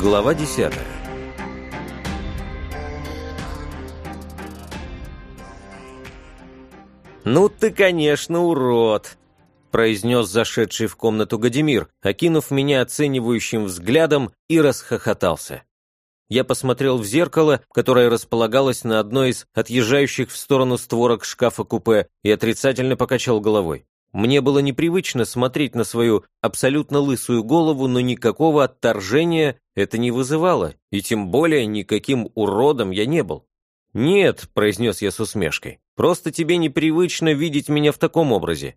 Глава 10 «Ну ты, конечно, урод!» произнес зашедший в комнату Гадимир, окинув меня оценивающим взглядом и расхохотался. Я посмотрел в зеркало, которое располагалось на одной из отъезжающих в сторону створок шкафа-купе, и отрицательно покачал головой. Мне было непривычно смотреть на свою абсолютно лысую голову, но никакого отторжения это не вызывало, и тем более никаким уродом я не был. «Нет», — произнес я с усмешкой, — «просто тебе непривычно видеть меня в таком образе».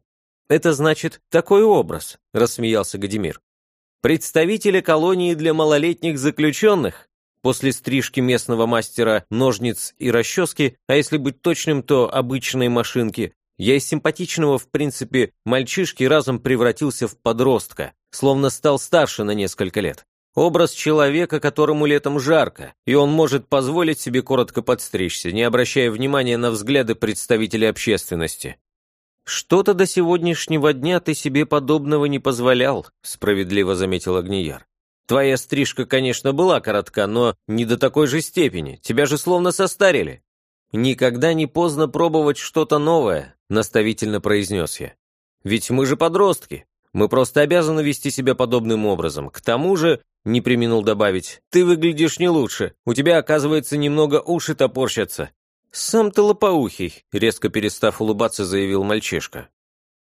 «Это значит, такой образ», — рассмеялся Гадимир. «Представители колонии для малолетних заключенных?» После стрижки местного мастера ножниц и расчески, а если быть точным, то обычной машинки, я из симпатичного, в принципе, мальчишки разом превратился в подростка, словно стал старше на несколько лет. Образ человека, которому летом жарко, и он может позволить себе коротко подстричься, не обращая внимания на взгляды представителей общественности. «Что-то до сегодняшнего дня ты себе подобного не позволял», справедливо заметил Агнияр. «Твоя стрижка, конечно, была коротка, но не до такой же степени. Тебя же словно состарили». «Никогда не поздно пробовать что-то новое», — наставительно произнес я. «Ведь мы же подростки. Мы просто обязаны вести себя подобным образом. К тому же, — не применил добавить, — ты выглядишь не лучше. У тебя, оказывается, немного уши топорщатся». «Сам ты лопоухий», — резко перестав улыбаться, заявил мальчишка.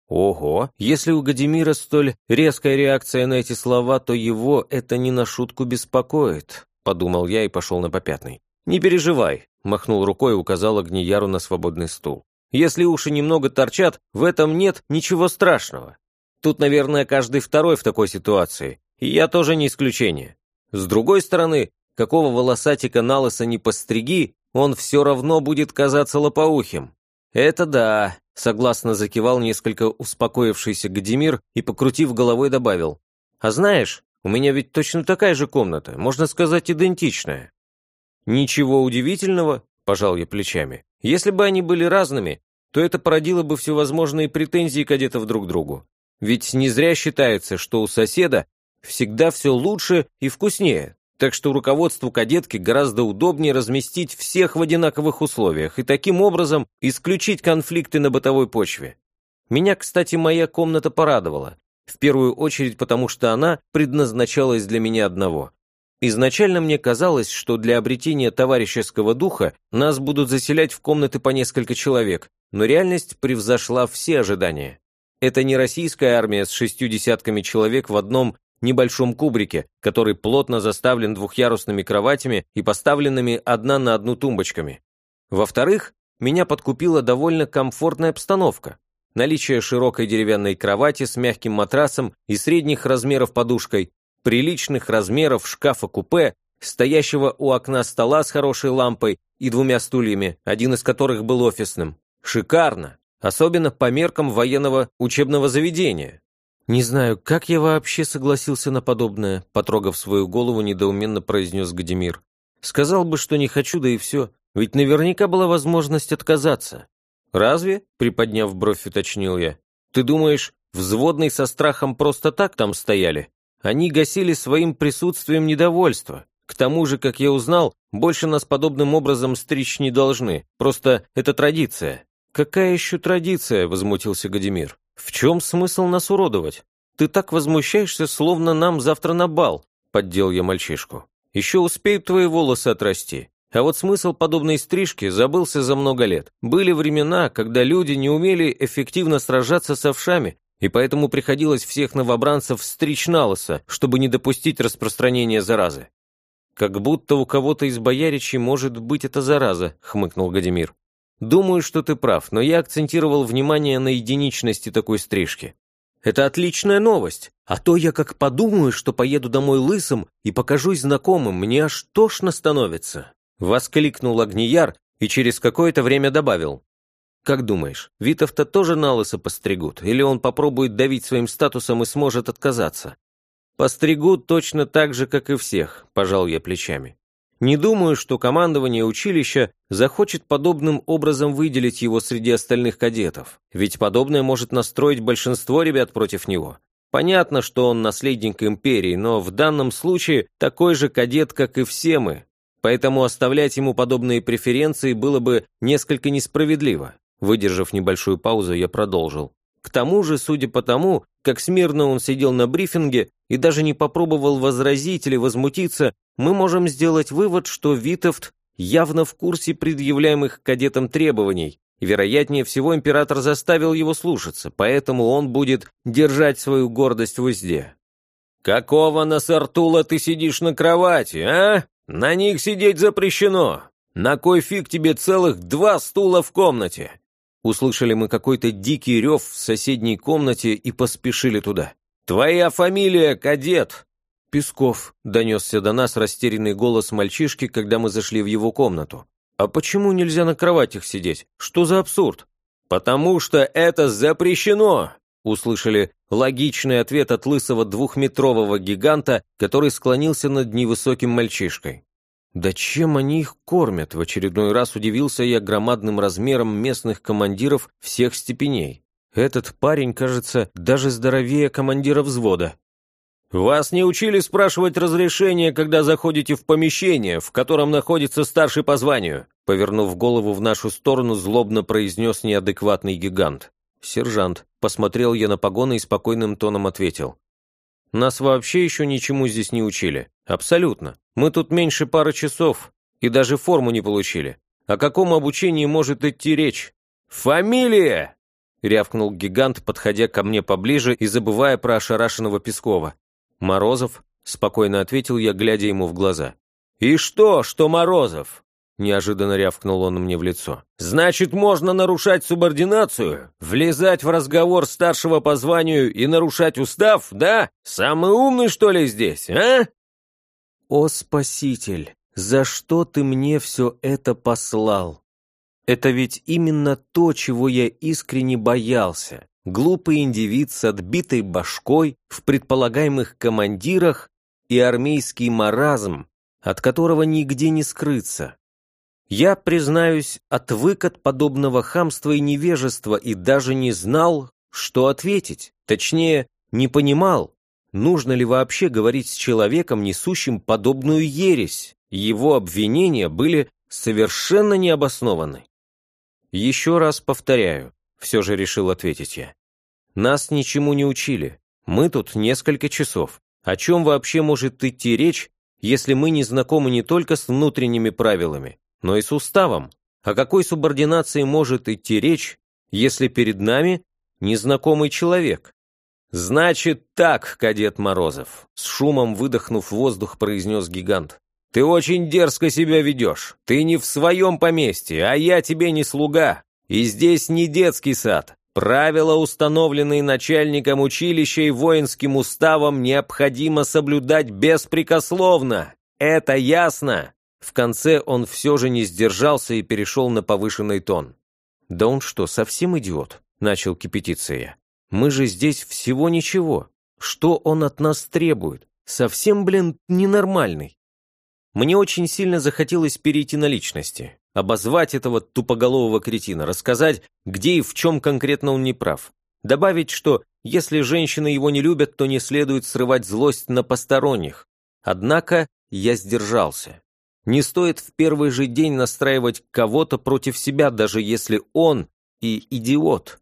Ого, если у Гадимира столь резкая реакция на эти слова, то его это не на шутку беспокоит, подумал я и пошел на попятный. Не переживай, махнул рукой и указал Огнияру на свободный стул. Если уши немного торчат, в этом нет ничего страшного. Тут, наверное, каждый второй в такой ситуации, и я тоже не исключение. С другой стороны, какого волосатика на не постриги, он все равно будет казаться лопоухим. Это да, согласно закивал несколько успокоившийся Гадимир и, покрутив головой, добавил. А знаешь, у меня ведь точно такая же комната, можно сказать, идентичная. Ничего удивительного, пожал я плечами. Если бы они были разными, то это породило бы всевозможные претензии кадетов друг к другу. Ведь не зря считается, что у соседа всегда все лучше и вкуснее, так что руководству кадетки гораздо удобнее разместить всех в одинаковых условиях и таким образом исключить конфликты на бытовой почве. Меня, кстати, моя комната порадовала, в первую очередь потому, что она предназначалась для меня одного. Изначально мне казалось, что для обретения товарищеского духа нас будут заселять в комнаты по несколько человек, но реальность превзошла все ожидания. Это не российская армия с шестью десятками человек в одном небольшом кубрике, который плотно заставлен двухъярусными кроватями и поставленными одна на одну тумбочками. Во-вторых, меня подкупила довольно комфортная обстановка. Наличие широкой деревянной кровати с мягким матрасом и средних размеров подушкой, приличных размеров шкафа-купе, стоящего у окна стола с хорошей лампой и двумя стульями, один из которых был офисным. Шикарно, особенно по меркам военного учебного заведения. «Не знаю, как я вообще согласился на подобное», потрогав свою голову, недоуменно произнес Гадимир. «Сказал бы, что не хочу, да и все. Ведь наверняка была возможность отказаться». «Разве?» — приподняв бровь, уточнил я. «Ты думаешь, взводный со страхом просто так там стояли?» Они гасили своим присутствием недовольство. К тому же, как я узнал, больше нас подобным образом стричь не должны. Просто это традиция. «Какая еще традиция?» – возмутился Гадимир. «В чем смысл нас уродовать? Ты так возмущаешься, словно нам завтра на бал», – поддел я мальчишку. «Еще успеют твои волосы отрасти. А вот смысл подобной стрижки забылся за много лет. Были времена, когда люди не умели эффективно сражаться с овшами, и поэтому приходилось всех новобранцев стричь на лысо, чтобы не допустить распространения заразы. «Как будто у кого-то из бояричей может быть эта зараза», — хмыкнул Гадимир. «Думаю, что ты прав, но я акцентировал внимание на единичности такой стрижки. Это отличная новость, а то я как подумаю, что поеду домой лысым и покажусь знакомым, мне аж тошно становится». Воскликнул Агнияр и через какое-то время добавил. Как думаешь, Витов-то тоже на лысо постригут, или он попробует давить своим статусом и сможет отказаться? Постригут точно так же, как и всех, пожал я плечами. Не думаю, что командование училища захочет подобным образом выделить его среди остальных кадетов, ведь подобное может настроить большинство ребят против него. Понятно, что он наследник империи, но в данном случае такой же кадет, как и все мы. Поэтому оставлять ему подобные преференции было бы несколько несправедливо. Выдержав небольшую паузу, я продолжил. К тому же, судя по тому, как смирно он сидел на брифинге и даже не попробовал возразить или возмутиться, мы можем сделать вывод, что Витовт явно в курсе предъявляемых кадетам требований, вероятнее всего, император заставил его слушаться, поэтому он будет держать свою гордость в узде. «Какого насартула ты сидишь на кровати, а? На них сидеть запрещено! На кой фиг тебе целых два стула в комнате?» Услышали мы какой-то дикий рев в соседней комнате и поспешили туда. «Твоя фамилия, кадет!» «Песков», — донесся до нас растерянный голос мальчишки, когда мы зашли в его комнату. «А почему нельзя на кроватях сидеть? Что за абсурд?» «Потому что это запрещено!» Услышали логичный ответ от лысого двухметрового гиганта, который склонился над невысоким мальчишкой. «Да чем они их кормят?» В очередной раз удивился я громадным размером местных командиров всех степеней. Этот парень, кажется, даже здоровее командира взвода. «Вас не учили спрашивать разрешение, когда заходите в помещение, в котором находится старший по званию?» Повернув голову в нашу сторону, злобно произнес неадекватный гигант. «Сержант», — посмотрел я на погоны и спокойным тоном ответил. «Нас вообще еще ничему здесь не учили. Абсолютно. Мы тут меньше пары часов и даже форму не получили. О каком обучении может идти речь?» «Фамилия!» — рявкнул гигант, подходя ко мне поближе и забывая про ошарашенного Пескова. «Морозов?» – спокойно ответил я, глядя ему в глаза. «И что, что Морозов?» – неожиданно рявкнул он мне в лицо. «Значит, можно нарушать субординацию? Влезать в разговор старшего по званию и нарушать устав, да? Самый умный, что ли, здесь, а?» «О, спаситель, за что ты мне все это послал? Это ведь именно то, чего я искренне боялся. Глупый индивид с отбитой башкой в предполагаемых командирах и армейский маразм, от которого нигде не скрыться. Я, признаюсь, отвык от подобного хамства и невежества и даже не знал, что ответить. Точнее, не понимал, нужно ли вообще говорить с человеком, несущим подобную ересь. Его обвинения были совершенно необоснованы. Еще раз повторяю, все же решил ответить я. Нас ничему не учили. Мы тут несколько часов. О чем вообще может идти речь, если мы не знакомы не только с внутренними правилами, но и с уставом? О какой субординации может идти речь, если перед нами незнакомый человек? «Значит так, кадет Морозов», — с шумом выдохнув воздух, произнес гигант. «Ты очень дерзко себя ведешь. Ты не в своем поместье, а я тебе не слуга. И здесь не детский сад. Правила, установленные начальником училища и воинским уставом, необходимо соблюдать беспрекословно. Это ясно?» В конце он все же не сдержался и перешел на повышенный тон. «Да он что, совсем идиот?» – начал кипятиться я. «Мы же здесь всего ничего. Что он от нас требует? Совсем, блин, ненормальный». Мне очень сильно захотелось перейти на личности обозвать этого тупоголового кретина, рассказать, где и в чем конкретно он не прав. Добавить, что если женщины его не любят, то не следует срывать злость на посторонних. Однако я сдержался. Не стоит в первый же день настраивать кого-то против себя, даже если он и идиот.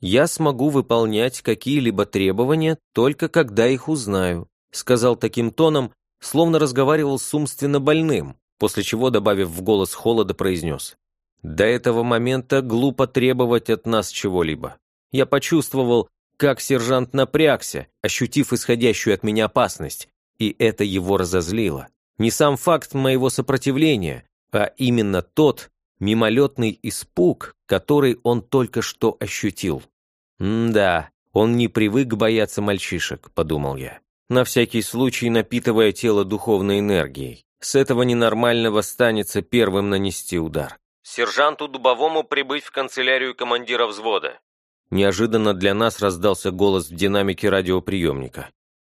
Я смогу выполнять какие-либо требования только когда их узнаю, сказал таким тоном, словно разговаривал с умственно больным после чего, добавив в голос холода, произнес. «До этого момента глупо требовать от нас чего-либо. Я почувствовал, как сержант напрягся, ощутив исходящую от меня опасность, и это его разозлило. Не сам факт моего сопротивления, а именно тот мимолетный испуг, который он только что ощутил. «Да, он не привык бояться мальчишек», — подумал я, на всякий случай напитывая тело духовной энергией. С этого ненормального станется первым нанести удар. «Сержанту Дубовому прибыть в канцелярию командира взвода». Неожиданно для нас раздался голос в динамике радиоприемника.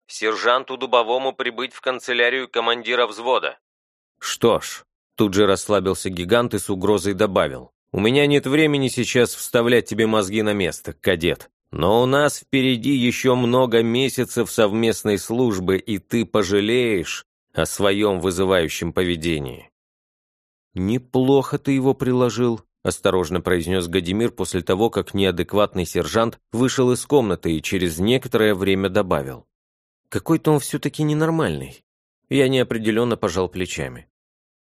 «Сержанту Дубовому прибыть в канцелярию командира взвода». «Что ж», тут же расслабился гигант и с угрозой добавил. «У меня нет времени сейчас вставлять тебе мозги на место, кадет. Но у нас впереди еще много месяцев совместной службы, и ты пожалеешь о своем вызывающем поведении». «Неплохо ты его приложил», – осторожно произнес Гадимир после того, как неадекватный сержант вышел из комнаты и через некоторое время добавил. «Какой-то он все-таки ненормальный». Я неопределенно пожал плечами.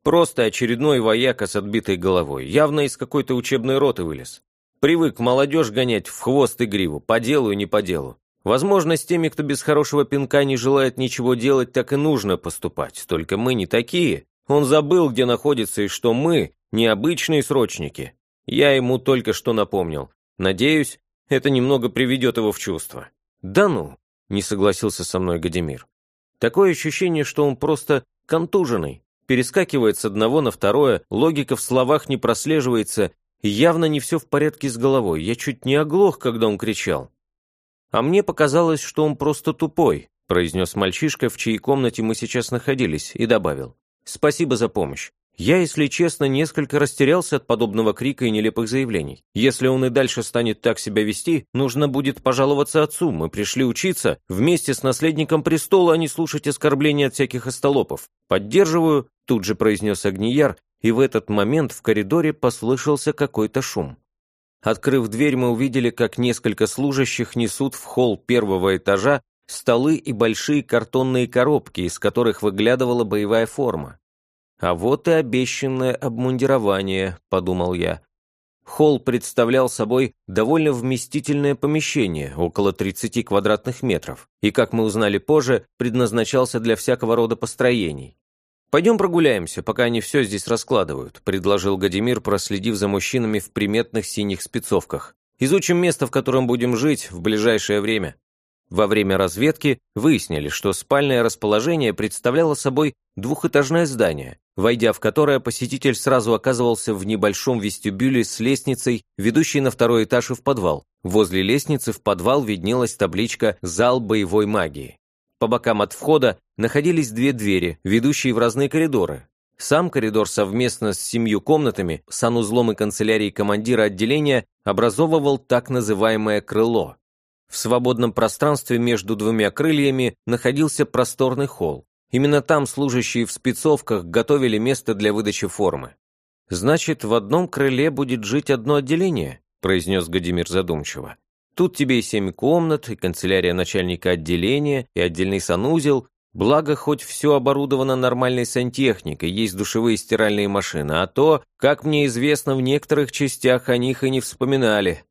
Просто очередной вояка с отбитой головой, явно из какой-то учебной роты вылез. Привык молодежь гонять в хвост и гриву, по делу и не по делу. Возможно, с теми, кто без хорошего пинка не желает ничего делать, так и нужно поступать. Только мы не такие. Он забыл, где находится и что мы необычные срочники. Я ему только что напомнил. Надеюсь, это немного приведет его в чувство. Да ну, не согласился со мной Гадимир. Такое ощущение, что он просто контуженный. Перескакивает с одного на второе, логика в словах не прослеживается, Явно не все в порядке с головой. Я чуть не оглох, когда он кричал. А мне показалось, что он просто тупой, произнес мальчишка, в чьей комнате мы сейчас находились, и добавил. Спасибо за помощь. Я, если честно, несколько растерялся от подобного крика и нелепых заявлений. Если он и дальше станет так себя вести, нужно будет пожаловаться отцу. Мы пришли учиться вместе с наследником престола, а не слушать оскорбления от всяких остолопов. Поддерживаю, тут же произнес Агнияр, и в этот момент в коридоре послышался какой-то шум. Открыв дверь, мы увидели, как несколько служащих несут в холл первого этажа столы и большие картонные коробки, из которых выглядывала боевая форма. «А вот и обещанное обмундирование», — подумал я. Холл представлял собой довольно вместительное помещение, около 30 квадратных метров, и, как мы узнали позже, предназначался для всякого рода построений. «Пойдем прогуляемся, пока они все здесь раскладывают», предложил Гадимир, проследив за мужчинами в приметных синих спецовках. «Изучим место, в котором будем жить в ближайшее время». Во время разведки выяснили, что спальное расположение представляло собой двухэтажное здание, войдя в которое посетитель сразу оказывался в небольшом вестибюле с лестницей, ведущей на второй этаж и в подвал. Возле лестницы в подвал виднелась табличка «Зал боевой магии». По бокам от входа находились две двери, ведущие в разные коридоры. Сам коридор совместно с семью комнатами, санузлом и канцелярией командира отделения образовывал так называемое «крыло». В свободном пространстве между двумя крыльями находился просторный холл. Именно там служащие в спецовках готовили место для выдачи формы. «Значит, в одном крыле будет жить одно отделение», произнес Гадимир задумчиво. Тут тебе и семь комнат, и канцелярия начальника отделения, и отдельный санузел. Благо, хоть все оборудовано нормальной сантехникой, есть душевые стиральные машины, а то, как мне известно, в некоторых частях о них и не вспоминали.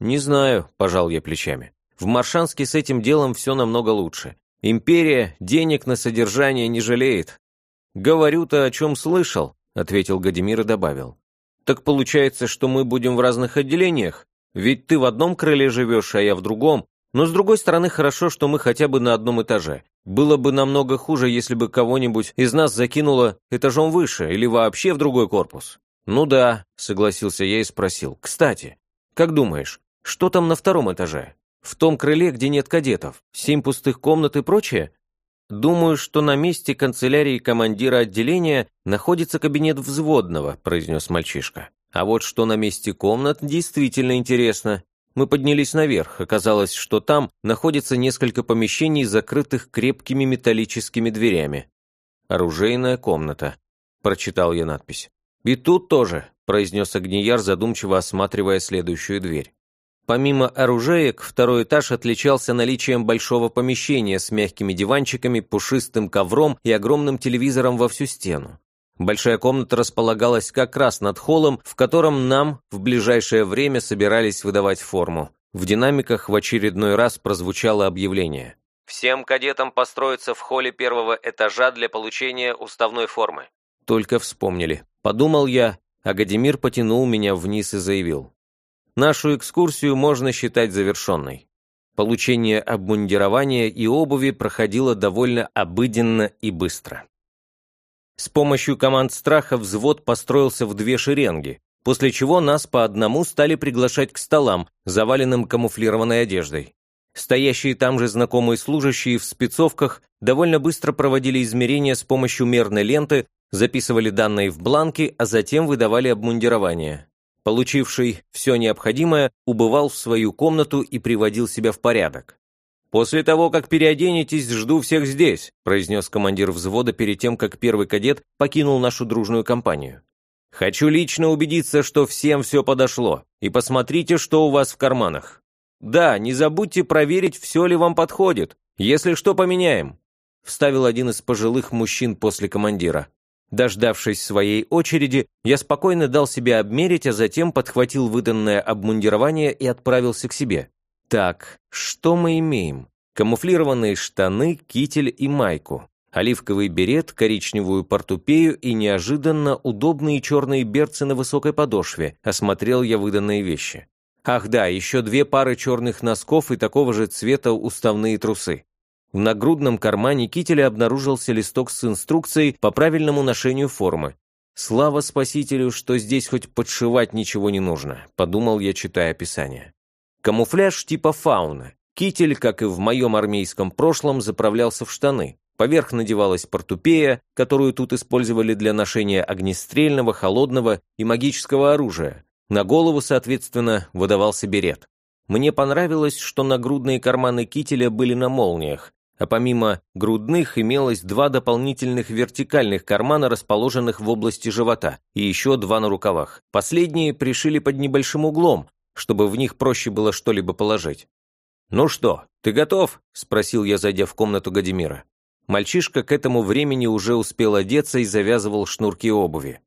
«Не знаю», – пожал я плечами. «В Маршанске с этим делом все намного лучше. Империя денег на содержание не жалеет». «Говорю-то, о чем слышал», – ответил Гадимир и добавил. «Так получается, что мы будем в разных отделениях?» Ведь ты в одном крыле живешь, а я в другом. Но с другой стороны, хорошо, что мы хотя бы на одном этаже. Было бы намного хуже, если бы кого-нибудь из нас закинуло этажом выше или вообще в другой корпус. Ну да, согласился я и спросил. Кстати, как думаешь, что там на втором этаже? В том крыле, где нет кадетов, семь пустых комнат и прочее? Думаю, что на месте канцелярии командира отделения находится кабинет взводного, произнес мальчишка. А вот что на месте комнат действительно интересно. Мы поднялись наверх, оказалось, что там находится несколько помещений, закрытых крепкими металлическими дверями. «Оружейная комната», – прочитал я надпись. «И тут тоже», – произнес Огнияр, задумчиво осматривая следующую дверь. Помимо оружеек, второй этаж отличался наличием большого помещения с мягкими диванчиками, пушистым ковром и огромным телевизором во всю стену. Большая комната располагалась как раз над холлом, в котором нам в ближайшее время собирались выдавать форму. В динамиках в очередной раз прозвучало объявление. «Всем кадетам построиться в холле первого этажа для получения уставной формы». Только вспомнили. Подумал я, а Гадимир потянул меня вниз и заявил. «Нашу экскурсию можно считать завершенной». Получение обмундирования и обуви проходило довольно обыденно и быстро. С помощью команд страха взвод построился в две шеренги, после чего нас по одному стали приглашать к столам, заваленным камуфлированной одеждой. Стоящие там же знакомые служащие в спецовках довольно быстро проводили измерения с помощью мерной ленты, записывали данные в бланки, а затем выдавали обмундирование. Получивший все необходимое, убывал в свою комнату и приводил себя в порядок. «После того, как переоденетесь, жду всех здесь», произнес командир взвода перед тем, как первый кадет покинул нашу дружную компанию. «Хочу лично убедиться, что всем все подошло, и посмотрите, что у вас в карманах. Да, не забудьте проверить, все ли вам подходит. Если что, поменяем», вставил один из пожилых мужчин после командира. Дождавшись своей очереди, я спокойно дал себя обмерить, а затем подхватил выданное обмундирование и отправился к себе. Так, что мы имеем? Камуфлированные штаны, китель и майку, оливковый берет, коричневую портупею и неожиданно удобные черные берцы на высокой подошве, осмотрел я выданные вещи. Ах да, еще две пары черных носков и такого же цвета уставные трусы. В нагрудном кармане кителя обнаружился листок с инструкцией по правильному ношению формы. «Слава спасителю, что здесь хоть подшивать ничего не нужно», — подумал я, читая описание. Камуфляж типа фауна. Китель, как и в моем армейском прошлом, заправлялся в штаны. Поверх надевалась портупея, которую тут использовали для ношения огнестрельного, холодного и магического оружия. На голову, соответственно, выдавался берет. Мне понравилось, что нагрудные карманы кителя были на молниях, а помимо грудных имелось два дополнительных вертикальных кармана, расположенных в области живота, и еще два на рукавах. Последние пришили под небольшим углом, чтобы в них проще было что-либо положить. «Ну что, ты готов?» – спросил я, зайдя в комнату Гадимира. Мальчишка к этому времени уже успел одеться и завязывал шнурки обуви.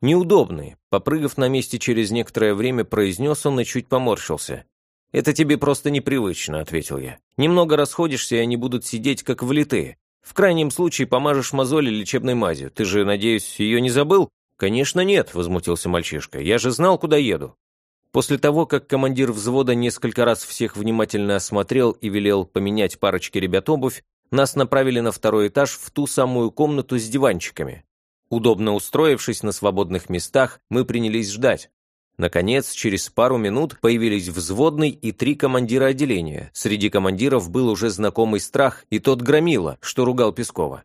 «Неудобные», – попрыгав на месте через некоторое время, произнес он и чуть поморщился. «Это тебе просто непривычно», — ответил я. «Немного расходишься, и они будут сидеть как влитые. В крайнем случае помажешь мозоли лечебной мазью. Ты же, надеюсь, ее не забыл?» «Конечно нет», — возмутился мальчишка. «Я же знал, куда еду». После того, как командир взвода несколько раз всех внимательно осмотрел и велел поменять парочке ребят обувь, нас направили на второй этаж в ту самую комнату с диванчиками. Удобно устроившись на свободных местах, мы принялись ждать. Наконец, через пару минут появились взводный и три командира отделения. Среди командиров был уже знакомый страх и тот громила, что ругал Пескова.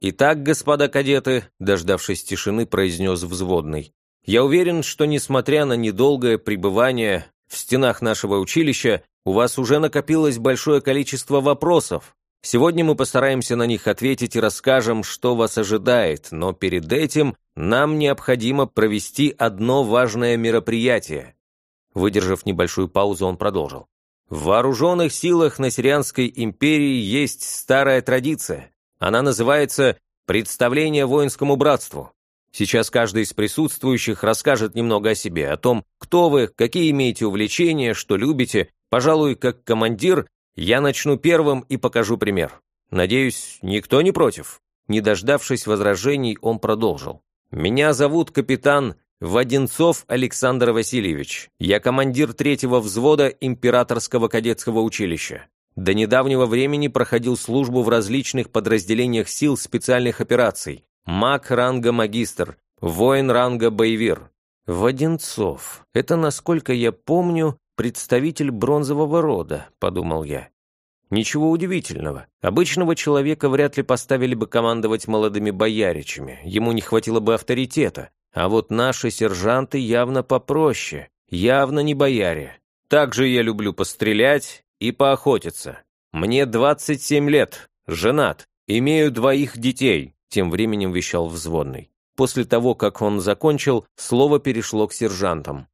«Итак, господа кадеты», дождавшись тишины, произнес взводный, «я уверен, что, несмотря на недолгое пребывание в стенах нашего училища, у вас уже накопилось большое количество вопросов, Сегодня мы постараемся на них ответить и расскажем, что вас ожидает, но перед этим нам необходимо провести одно важное мероприятие. Выдержав небольшую паузу, он продолжил. В вооруженных силах Насирианской империи есть старая традиция. Она называется «Представление воинскому братству». Сейчас каждый из присутствующих расскажет немного о себе, о том, кто вы, какие имеете увлечения, что любите. Пожалуй, как командир, я начну первым и покажу пример. Надеюсь, никто не против?» Не дождавшись возражений, он продолжил. «Меня зовут капитан Воденцов Александр Васильевич. Я командир третьего взвода Императорского кадетского училища. До недавнего времени проходил службу в различных подразделениях сил специальных операций. Маг ранга магистр, воин ранга боевир. Воденцов. Это, насколько я помню, представитель бронзового рода», — подумал я. Ничего удивительного. Обычного человека вряд ли поставили бы командовать молодыми бояричами, ему не хватило бы авторитета. А вот наши сержанты явно попроще, явно не бояре. Также я люблю пострелять и поохотиться. Мне 27 лет, женат, имею двоих детей, тем временем вещал взводный. После того, как он закончил, слово перешло к сержантам.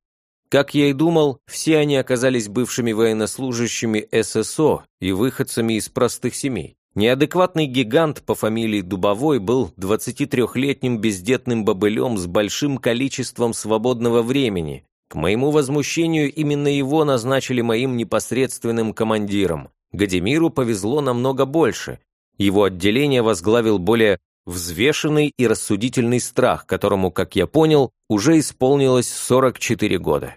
Как я и думал, все они оказались бывшими военнослужащими ССО и выходцами из простых семей. Неадекватный гигант по фамилии Дубовой был 23-летним бездетным бобылем с большим количеством свободного времени. К моему возмущению, именно его назначили моим непосредственным командиром. Гадимиру повезло намного больше. Его отделение возглавил более взвешенный и рассудительный страх, которому, как я понял, уже исполнилось 44 года.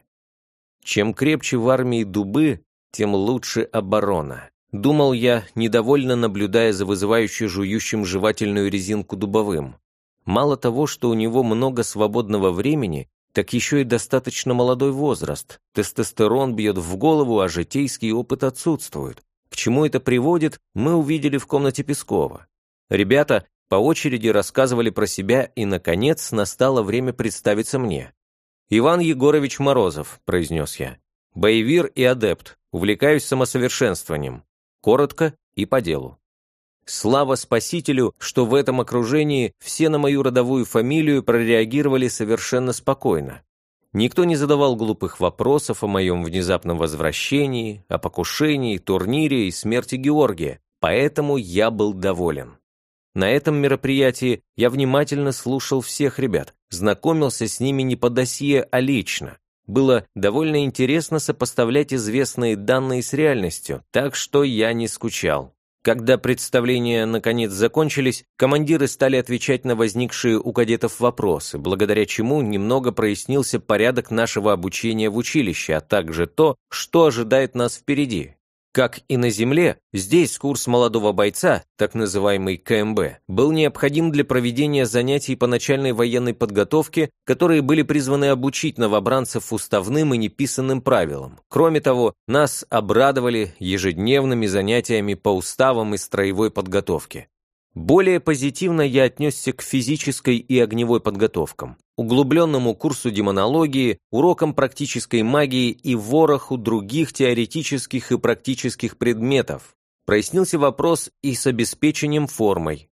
Чем крепче в армии дубы, тем лучше оборона. Думал я, недовольно наблюдая за вызывающей жующим жевательную резинку дубовым. Мало того, что у него много свободного времени, так еще и достаточно молодой возраст. Тестостерон бьет в голову, а житейский опыт отсутствует. К чему это приводит, мы увидели в комнате Пескова. Ребята по очереди рассказывали про себя, и, наконец, настало время представиться мне. «Иван Егорович Морозов», – произнес я. «Боевир и адепт. Увлекаюсь самосовершенствованием. Коротко и по делу». Слава спасителю, что в этом окружении все на мою родовую фамилию прореагировали совершенно спокойно. Никто не задавал глупых вопросов о моем внезапном возвращении, о покушении, турнире и смерти Георгия, поэтому я был доволен. На этом мероприятии я внимательно слушал всех ребят, знакомился с ними не по досье, а лично. Было довольно интересно сопоставлять известные данные с реальностью, так что я не скучал. Когда представления наконец закончились, командиры стали отвечать на возникшие у кадетов вопросы, благодаря чему немного прояснился порядок нашего обучения в училище, а также то, что ожидает нас впереди. Как и на Земле, здесь курс молодого бойца, так называемый КМБ, был необходим для проведения занятий по начальной военной подготовке, которые были призваны обучить новобранцев уставным и неписанным правилам. Кроме того, нас обрадовали ежедневными занятиями по уставам и строевой подготовке. Более позитивно я отнесся к физической и огневой подготовкам, углубленному курсу демонологии, урокам практической магии и вороху других теоретических и практических предметов. Прояснился вопрос и с обеспечением формой.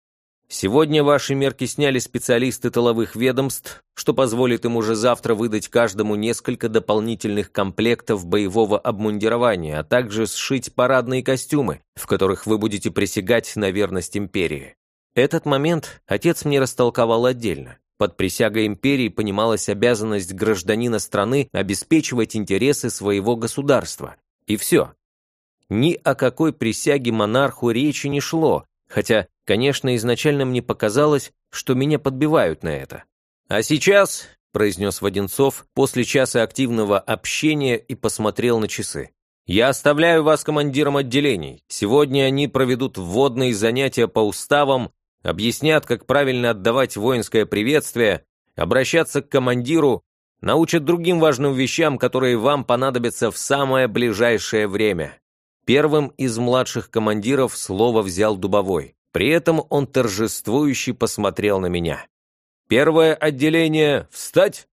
Сегодня ваши мерки сняли специалисты тыловых ведомств, что позволит им уже завтра выдать каждому несколько дополнительных комплектов боевого обмундирования, а также сшить парадные костюмы, в которых вы будете присягать на верность империи. Этот момент отец мне растолковал отдельно. Под присягой империи понималась обязанность гражданина страны обеспечивать интересы своего государства. И все. Ни о какой присяге монарху речи не шло, хотя Конечно, изначально мне показалось, что меня подбивают на это. «А сейчас», — произнес Воденцов после часа активного общения и посмотрел на часы, «я оставляю вас командиром отделений. Сегодня они проведут вводные занятия по уставам, объяснят, как правильно отдавать воинское приветствие, обращаться к командиру, научат другим важным вещам, которые вам понадобятся в самое ближайшее время». Первым из младших командиров слово взял Дубовой. При этом он торжествующе посмотрел на меня. «Первое отделение — встать!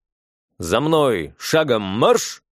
За мной шагом марш!»